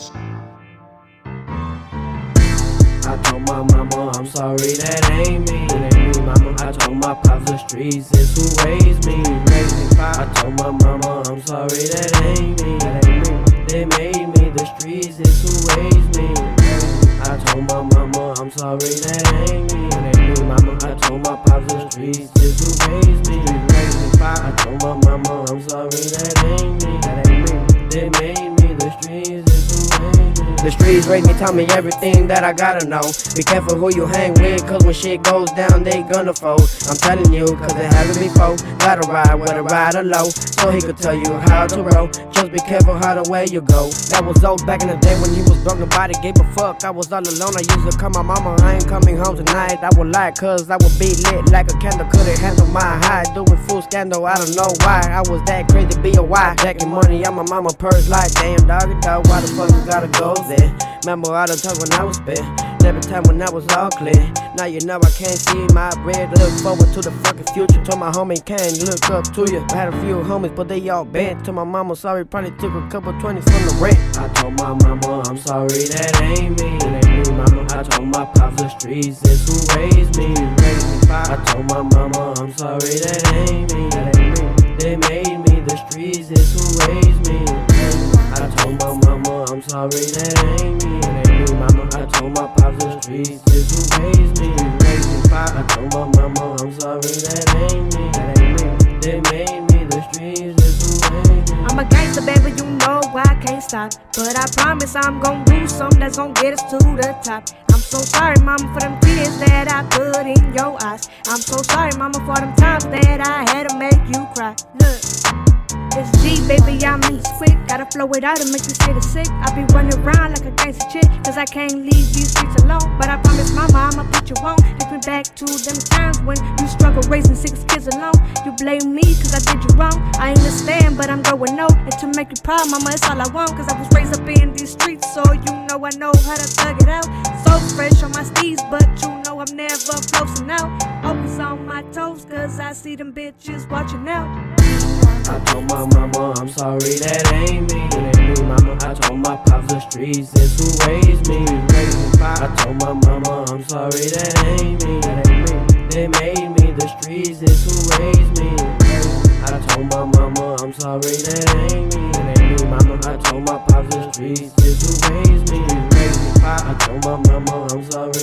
bitch. I told my mama I'm sorry, that ain't me. That ain't me mama. I told my pops the streets is who raised me. I told my mama I'm sorry, that ain't me. That ain't me. They made me the streets is who raised me. I told my mama I'm sorry, that ain't me. That ain't me mama. I told my pops the streets is who raised me. I told my mama I'm sorry, that ain't me. That ain't me. They made me the streets is the streets raised me, tell me everything that I gotta know. Be careful who you hang with, cause when shit goes down, they gonna fold. I'm telling you, cause it happened before. Gotta ride with a rider low, so he could tell you how to roll. Just be careful how the way you go. That was old back in the day when you was broke, nobody gave a fuck. I was all alone, I used to call my mama, I ain't coming home tonight. I would lie, cause I would be lit like a candle, couldn't handle my high. Doing full scandal, I don't know why. I was that crazy, be a why. Jacking money on my mama purse, like damn doggy dog, why the fuck you gotta go there? Remember all the talk when I was spit. Every time when I was clear. Now you know I can't see my bread. Look forward to the fucking future. Told my homie can't look up to you. I had a few homies, but they all bent. Told my mama sorry, probably took a couple twenties from the rent. I told my mama I'm sorry, that ain't me. Ain't me, mama. I told my pops the streets is who raised me. Raised me. I told my mama I'm sorry, that ain't me. That ain't me. They made me, the streets is who raised me. I told my mama I'm sorry, that ain't me. That ain't me, mama. Streets is who raised me. Raised me. I told my mama I'm sorry, that ain't me. That ain't me. They made me, the streets is who raised me. I'm a gangster, baby, you know I can't stop. But I promise I'm gonna do something that's gonna get us to the top. I'm so sorry, mama, for them tears that I put in your eyes. I'm so sorry, mama, for them times that I had to make you cry. Look. It's G, baby, I'm in quick. Gotta flow it out and make you say the sick. I be running around like a gangster chick, cause I can't leave these streets alone. But I promise mama, I'ma put you on. Take me back to them times when you struggle raising six kids alone. You blame me cause I did you wrong. I understand, but I'm going no. And to make you proud, mama, it's all I want. Cause I was raised up in these streets, so you know I know how to thug it out. So fresh on my steez, but you know I'm never floating out. Always on my toes, cause I see them bitches watching out. Sorry, that ain't me. That ain't me, mama. I told my pops the streets is who raised me. Me. I told my mama I'm sorry, that ain't me. That ain't me. They made me, the streets is who raised me. I told my mama I'm sorry, that ain't me. That ain't me, mama. I told my pops the streets is who raised me. Me. I told my mama I'm sorry,